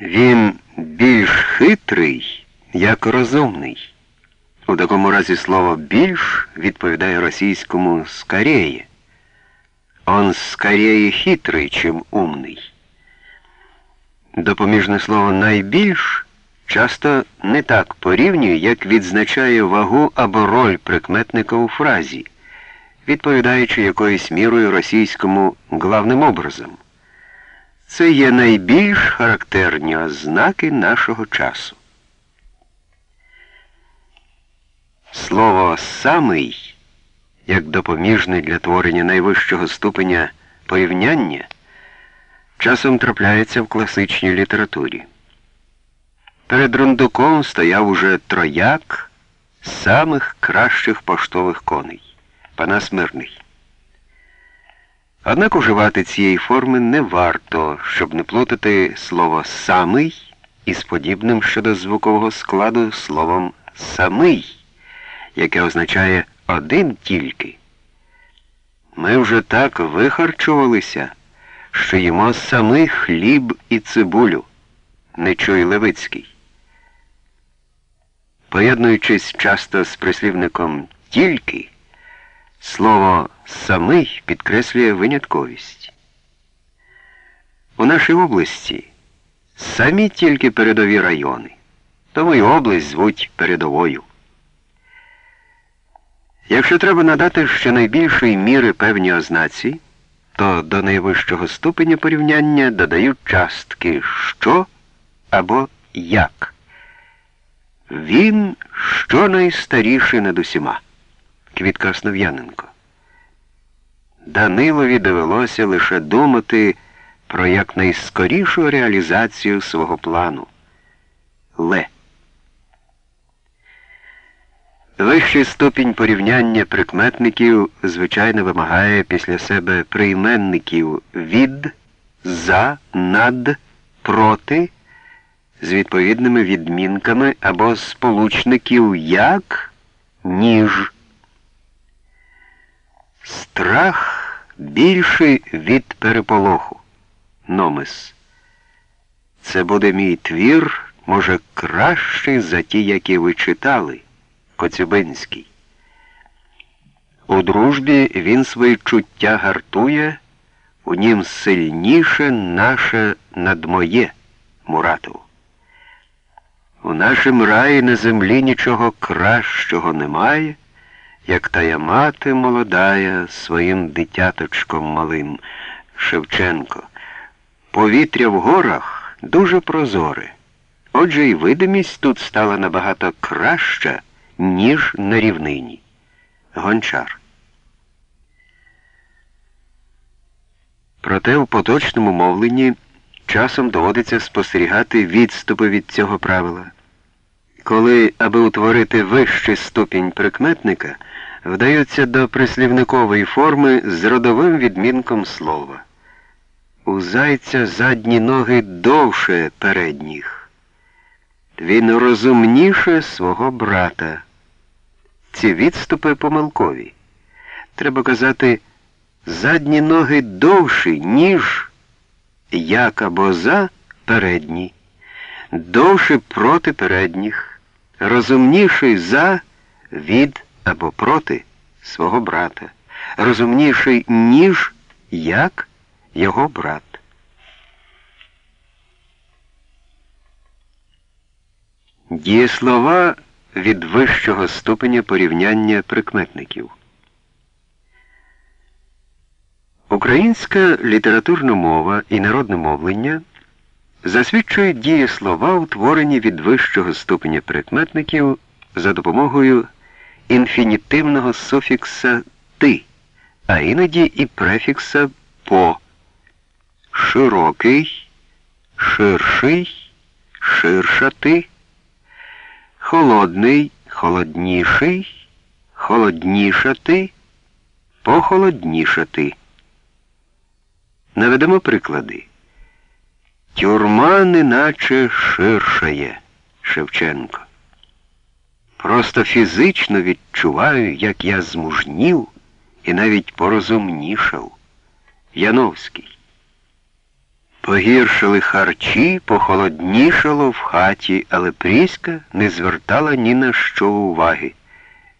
Він більш хитрий, як розумний. У такому разі слово більш відповідає російському скорее. Он скорее хитрий, чим умний. Допоміжне слово найбільш часто не так порівнює, як відзначає вагу або роль прикметника у фразі, відповідаючи якоюсь мірою російському главним образом. Це є найбільш характерні ознаки нашого часу. Слово самий як допоміжний для творення найвищого ступеня порівняння часом трапляється в класичній літературі. Перед рундуком стояв уже трояк самих кращих поштових коней Панас Мирний. Однак уживати цієї форми не варто, щоб не плутати слово самий із подібним щодо звукового складу словом самий, яке означає один тільки. Ми вже так вихарчувалися, що їмо самий хліб і цибулю, не чуй Левицький. Поєднуючись часто з прислівником тільки, слово самий підкреслює винятковість. У нашій області самі тільки передові райони, тому й область звуть передовою. Якщо треба надати щонайбільшої міри певні ознаці, то до найвищого ступеня порівняння додають частки що або як. Він що найстаріший над усіма. Квітка Основ'яненко. Данилові довелося лише думати про якнайскорішу реалізацію свого плану. Ле. Вищий ступінь порівняння прикметників, звичайно, вимагає після себе прийменників від, за, над, проти з відповідними відмінками або сполучників як, ніж. Страх більший від переполоху. Номис. Це буде мій твір, може, кращий за ті, які ви читали. Коцюбинський. У дружбі він свої чуття гартує, у нім сильніше наше над моє Муратов. У нашім раї на землі нічого кращого немає, як тая мати молодая своїм дитяточком малим Шевченко. Повітря в горах дуже прозоре. Отже, і видимість тут стала набагато краща ніж на рівнині. Гончар. Проте у поточному мовленні часом доводиться спостерігати відступи від цього правила. Коли, аби утворити вищий ступінь прикметника, вдаються до прислівникової форми з родовим відмінком слова. У зайця задні ноги довше передніх. Він розумніше свого брата. Ці відступи помилкові. Треба казати, задні ноги довші, ніж як або за передні, довше проти передніх, розумніший за від або проти свого брата, розумніший, ніж як його брат. Дієслова від вищого ступеня порівняння прикметників. Українська літературна мова і народне мовлення засвідчують дієслова, утворені від вищого ступеня прикметників за допомогою інфінітивного суфікса ти, а іноді і префікса по широкий, ширший, ширшати холодний, холодніший, холоднішати, похолоднішати. Наведемо приклади. Тюрма неначе ширшає Шевченко. Просто фізично відчуваю, як я змужнів і навіть порозумнішав. Яновський. Погіршили харчі, похолоднішало в хаті, але Пріська не звертала ні на що уваги.